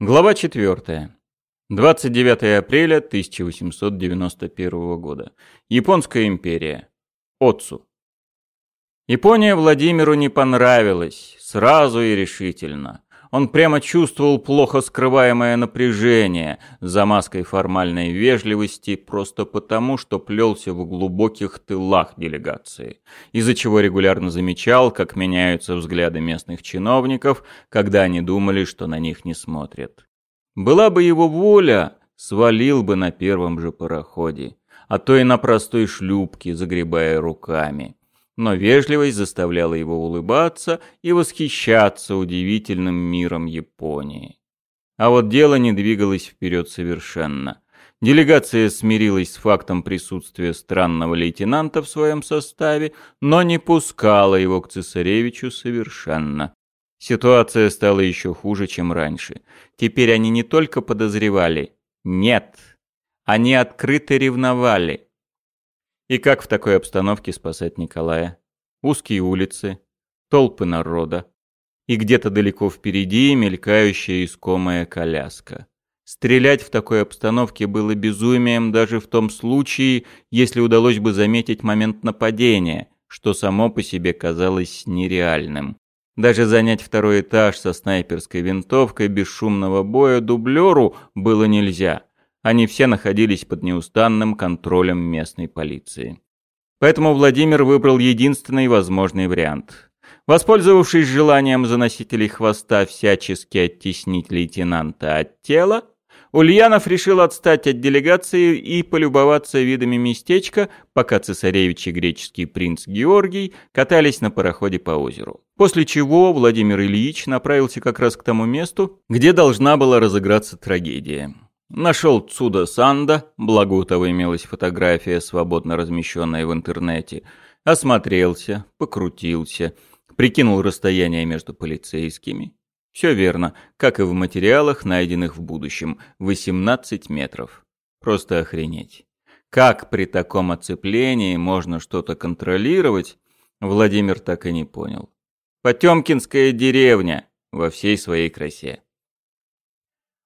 Глава 4. 29 апреля 1891 года. Японская империя. Отцу. Япония Владимиру не понравилась, сразу и решительно. Он прямо чувствовал плохо скрываемое напряжение за маской формальной вежливости просто потому, что плелся в глубоких тылах делегации, из-за чего регулярно замечал, как меняются взгляды местных чиновников, когда они думали, что на них не смотрят. Была бы его воля, свалил бы на первом же пароходе, а то и на простой шлюпке, загребая руками но вежливость заставляла его улыбаться и восхищаться удивительным миром Японии. А вот дело не двигалось вперед совершенно. Делегация смирилась с фактом присутствия странного лейтенанта в своем составе, но не пускала его к цесаревичу совершенно. Ситуация стала еще хуже, чем раньше. Теперь они не только подозревали, нет, они открыто ревновали. И как в такой обстановке спасать Николая? Узкие улицы, толпы народа. И где-то далеко впереди мелькающая искомая коляска. Стрелять в такой обстановке было безумием даже в том случае, если удалось бы заметить момент нападения, что само по себе казалось нереальным. Даже занять второй этаж со снайперской винтовкой без шумного боя дублеру было нельзя – они все находились под неустанным контролем местной полиции. Поэтому Владимир выбрал единственный возможный вариант. Воспользовавшись желанием заносителей хвоста всячески оттеснить лейтенанта от тела, Ульянов решил отстать от делегации и полюбоваться видами местечка, пока цесаревич и греческий принц Георгий катались на пароходе по озеру. После чего Владимир Ильич направился как раз к тому месту, где должна была разыграться трагедия. Нашел Цуда Санда, благо у того имелась фотография, свободно размещенная в интернете. Осмотрелся, покрутился, прикинул расстояние между полицейскими. Все верно, как и в материалах, найденных в будущем. 18 метров. Просто охренеть. Как при таком оцеплении можно что-то контролировать, Владимир так и не понял. Потемкинская деревня во всей своей красе.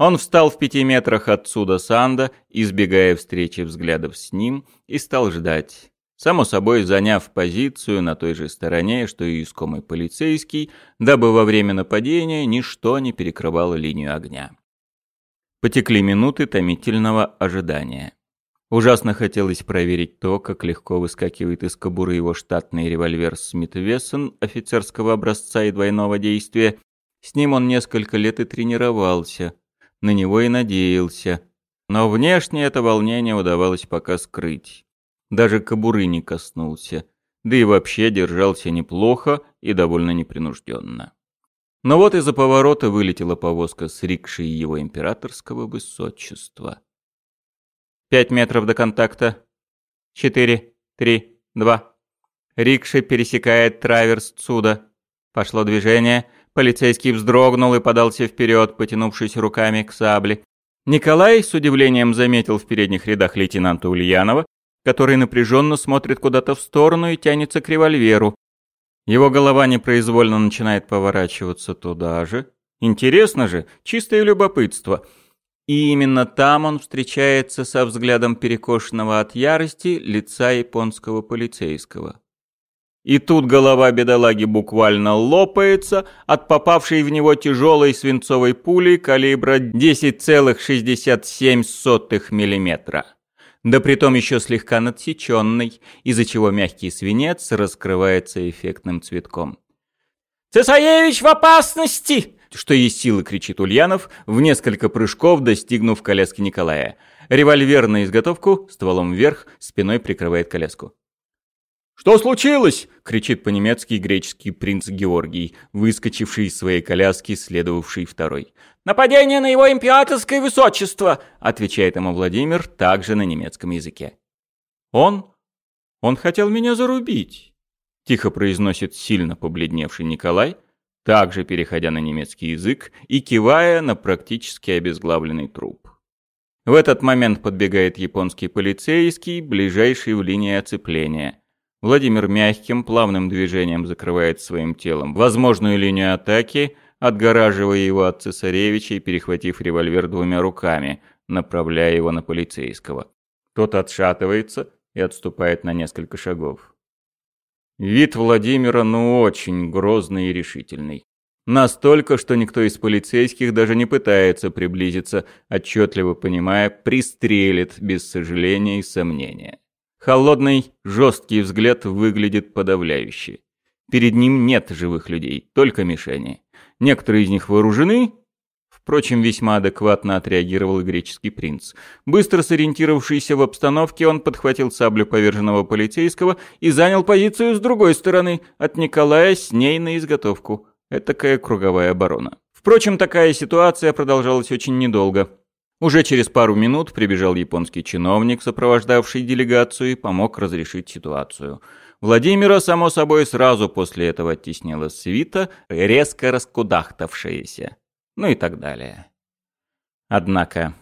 Он встал в пяти метрах отсюда Санда, избегая встречи взглядов с ним, и стал ждать. Само собой, заняв позицию на той же стороне, что и искомый полицейский, дабы во время нападения ничто не перекрывало линию огня. Потекли минуты томительного ожидания. Ужасно хотелось проверить то, как легко выскакивает из кобуры его штатный револьвер Смит Вессон офицерского образца и двойного действия. С ним он несколько лет и тренировался, на него и надеялся. Но внешне это волнение удавалось пока скрыть. Даже кобуры не коснулся, да и вообще держался неплохо и довольно непринужденно. Но вот из-за поворота вылетела повозка с рикшей его императорского высочества. Пять метров до контакта. Четыре, три, два. Рикша пересекает траверс Цуда. Пошло движение — Полицейский вздрогнул и подался вперед, потянувшись руками к сабле. Николай с удивлением заметил в передних рядах лейтенанта Ульянова, который напряженно смотрит куда-то в сторону и тянется к револьверу. Его голова непроизвольно начинает поворачиваться туда же. Интересно же, чистое любопытство. И именно там он встречается со взглядом перекошенного от ярости лица японского полицейского. И тут голова бедолаги буквально лопается от попавшей в него тяжелой свинцовой пули калибра 10,67 мм. Да притом еще слегка надсеченный, из-за чего мягкий свинец раскрывается эффектным цветком. «Цесаевич в опасности!» Что есть силы, кричит Ульянов, в несколько прыжков достигнув коляски Николая. Револьвер на изготовку, стволом вверх, спиной прикрывает коляску. «Что случилось?» — кричит по-немецки греческий принц Георгий, выскочивший из своей коляски, следовавший второй. «Нападение на его императорское высочество!» — отвечает ему Владимир, также на немецком языке. «Он? Он хотел меня зарубить!» — тихо произносит сильно побледневший Николай, также переходя на немецкий язык и кивая на практически обезглавленный труп. В этот момент подбегает японский полицейский, ближайший в линии оцепления — Владимир мягким, плавным движением закрывает своим телом возможную линию атаки, отгораживая его от цесаревича и перехватив револьвер двумя руками, направляя его на полицейского. Тот отшатывается и отступает на несколько шагов. Вид Владимира ну очень грозный и решительный. Настолько, что никто из полицейских даже не пытается приблизиться, отчетливо понимая, пристрелит без сожаления и сомнения. Холодный, жесткий взгляд выглядит подавляюще. Перед ним нет живых людей, только мишени. Некоторые из них вооружены, Впрочем, весьма адекватно отреагировал греческий принц. Быстро сориентировавшийся в обстановке, он подхватил саблю поверженного полицейского и занял позицию с другой стороны, от Николая с ней на изготовку. Этакая круговая оборона. Впрочем, такая ситуация продолжалась очень недолго. Уже через пару минут прибежал японский чиновник, сопровождавший делегацию, и помог разрешить ситуацию. Владимира, само собой, сразу после этого оттеснила свита, резко раскудахтавшаяся. Ну и так далее. Однако...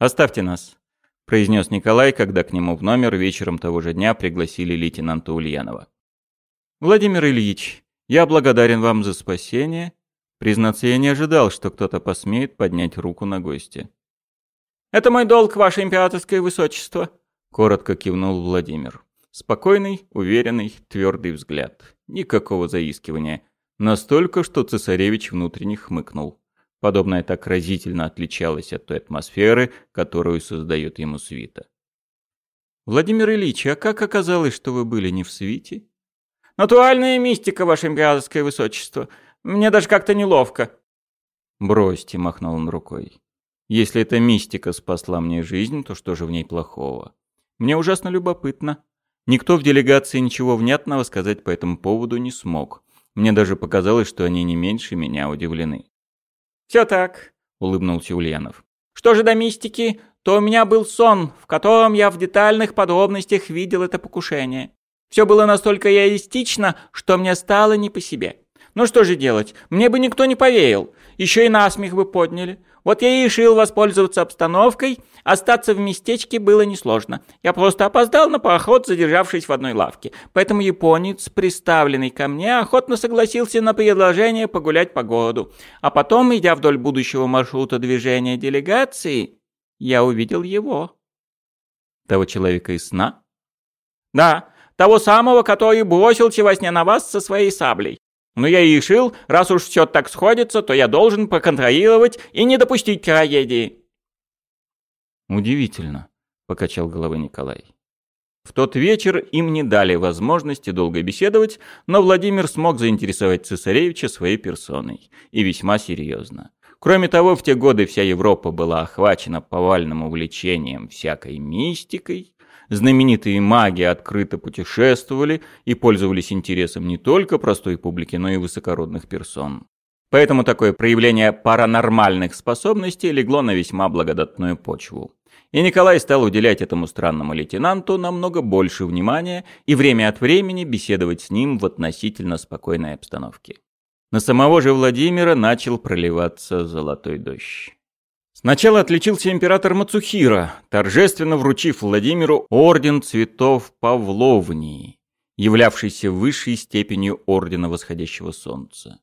«Оставьте нас», — произнес Николай, когда к нему в номер вечером того же дня пригласили лейтенанта Ульянова. «Владимир Ильич, я благодарен вам за спасение. Признаться, я не ожидал, что кто-то посмеет поднять руку на гостя. «Это мой долг, ваше императорское высочество», — коротко кивнул Владимир. Спокойный, уверенный, твердый взгляд. Никакого заискивания. Настолько, что цесаревич внутренне хмыкнул. Подобное так разительно отличалось от той атмосферы, которую создает ему свита. «Владимир Ильич, а как оказалось, что вы были не в свите?» Натуральная мистика, ваше императорское высочество. Мне даже как-то неловко». «Бросьте», — махнул он рукой. «Если эта мистика спасла мне жизнь, то что же в ней плохого? Мне ужасно любопытно. Никто в делегации ничего внятного сказать по этому поводу не смог. Мне даже показалось, что они не меньше меня удивлены». «Все так», — улыбнулся Ульянов. «Что же до мистики, то у меня был сон, в котором я в детальных подробностях видел это покушение. Все было настолько реалистично, что мне стало не по себе. Ну что же делать? Мне бы никто не поверил. Еще и насмех бы подняли. Вот я и решил воспользоваться обстановкой. Остаться в местечке было несложно. Я просто опоздал на пароход, задержавшись в одной лавке. Поэтому японец, приставленный ко мне, охотно согласился на предложение погулять по городу. А потом, идя вдоль будущего маршрута движения делегации, я увидел его. Того человека из сна? Да, того самого, который бросился во сне на вас со своей саблей. Но я и решил, раз уж все так сходится, то я должен проконтролировать и не допустить трагедии». «Удивительно», — покачал головой Николай. В тот вечер им не дали возможности долго беседовать, но Владимир смог заинтересовать цесаревича своей персоной. И весьма серьезно. Кроме того, в те годы вся Европа была охвачена повальным увлечением всякой мистикой, знаменитые маги открыто путешествовали и пользовались интересом не только простой публики, но и высокородных персон. Поэтому такое проявление паранормальных способностей легло на весьма благодатную почву. И Николай стал уделять этому странному лейтенанту намного больше внимания и время от времени беседовать с ним в относительно спокойной обстановке. На самого же Владимира начал проливаться золотой дождь. Сначала отличился император Мацухира, торжественно вручив Владимиру орден цветов Павловнии, являвшийся высшей степенью ордена восходящего солнца.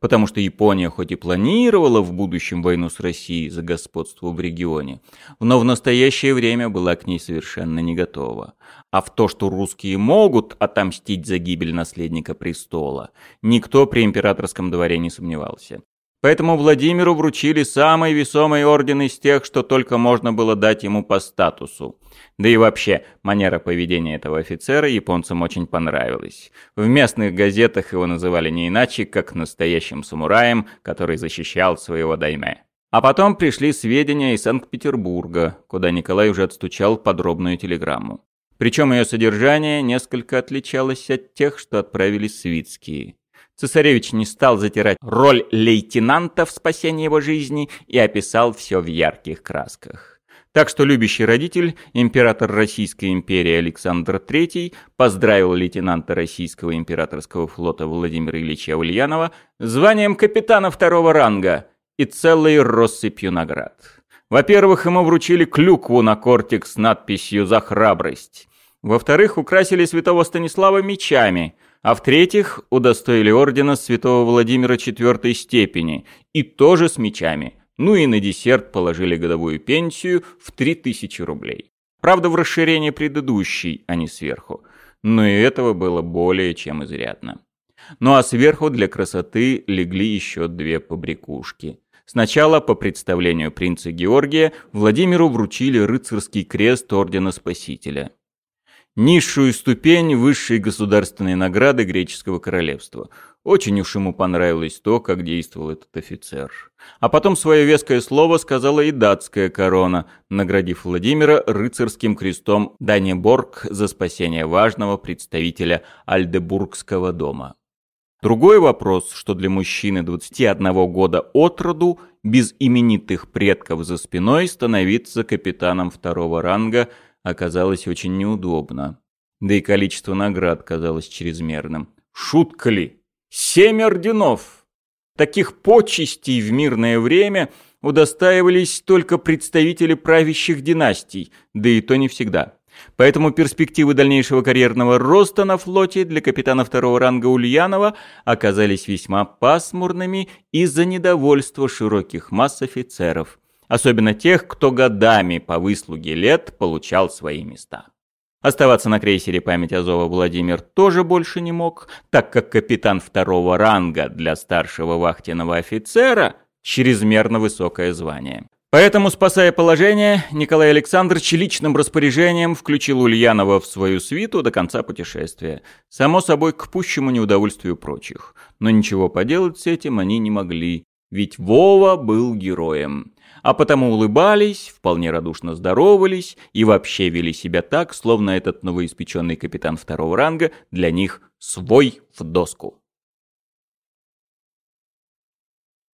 Потому что Япония хоть и планировала в будущем войну с Россией за господство в регионе, но в настоящее время была к ней совершенно не готова. А в то, что русские могут отомстить за гибель наследника престола, никто при императорском дворе не сомневался. Поэтому Владимиру вручили самый весомый орден из тех, что только можно было дать ему по статусу. Да и вообще, манера поведения этого офицера японцам очень понравилась. В местных газетах его называли не иначе, как настоящим самураем, который защищал своего дайме. А потом пришли сведения из Санкт-Петербурга, куда Николай уже отстучал подробную телеграмму. Причем ее содержание несколько отличалось от тех, что отправили свитские. Цесаревич не стал затирать роль лейтенанта в спасении его жизни и описал все в ярких красках. Так что любящий родитель, император Российской империи Александр III, поздравил лейтенанта Российского императорского флота Владимира Ильича Ульянова званием капитана второго ранга и целой россыпью наград. Во-первых, ему вручили клюкву на кортик с надписью «За храбрость». Во-вторых, украсили святого Станислава мечами – А в-третьих, удостоили ордена святого Владимира четвертой степени, и тоже с мечами. Ну и на десерт положили годовую пенсию в 3000 рублей. Правда, в расширение предыдущей, а не сверху. Но и этого было более чем изрядно. Ну а сверху для красоты легли еще две побрякушки. Сначала, по представлению принца Георгия, Владимиру вручили рыцарский крест Ордена Спасителя. Низшую ступень высшей государственной награды греческого королевства. Очень уж ему понравилось то, как действовал этот офицер. А потом свое веское слово сказала и датская корона, наградив Владимира рыцарским крестом Данеборг за спасение важного представителя Альдебургского дома. Другой вопрос, что для мужчины 21 года от роду, без именитых предков за спиной, становиться капитаном второго ранга оказалось очень неудобно. Да и количество наград казалось чрезмерным. Шутка ли? Семь орденов! Таких почестей в мирное время удостаивались только представители правящих династий, да и то не всегда. Поэтому перспективы дальнейшего карьерного роста на флоте для капитана второго ранга Ульянова оказались весьма пасмурными из-за недовольства широких масс офицеров, особенно тех, кто годами по выслуге лет получал свои места. Оставаться на крейсере «Память Азова» Владимир тоже больше не мог, так как капитан второго ранга для старшего вахтенного офицера – чрезмерно высокое звание. Поэтому, спасая положение, Николай Александрович личным распоряжением включил Ульянова в свою свиту до конца путешествия. Само собой, к пущему неудовольствию прочих. Но ничего поделать с этим они не могли, ведь Вова был героем. А потому улыбались, вполне радушно здоровались и вообще вели себя так, словно этот новоиспеченный капитан второго ранга для них свой в доску.